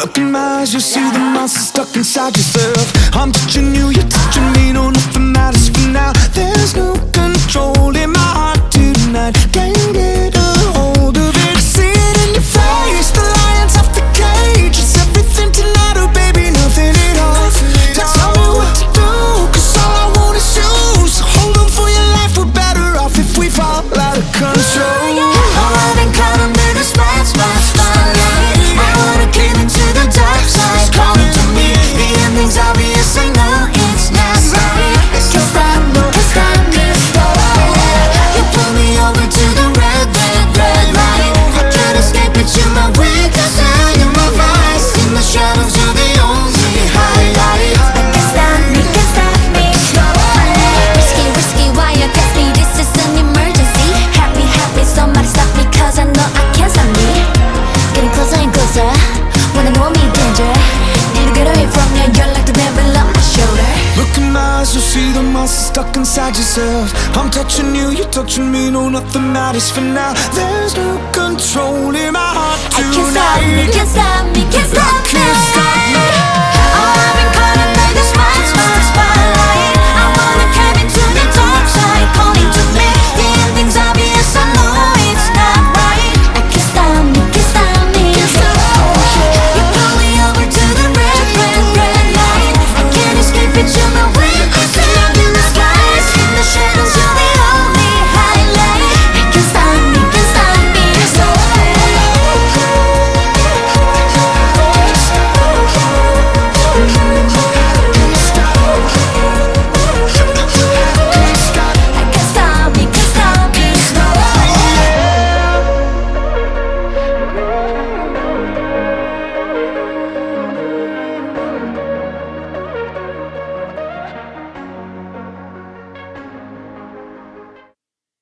Look in my eyes, you see the monster stuck inside yourself. I'm touching you, you're touching me, no nothing matters. my eyes, you'll see the monster stuck inside yourself. I'm touching you, you're touching me, no, nothing matters for now. There's no control in my heart tonight. I can't stop me, can't stop me.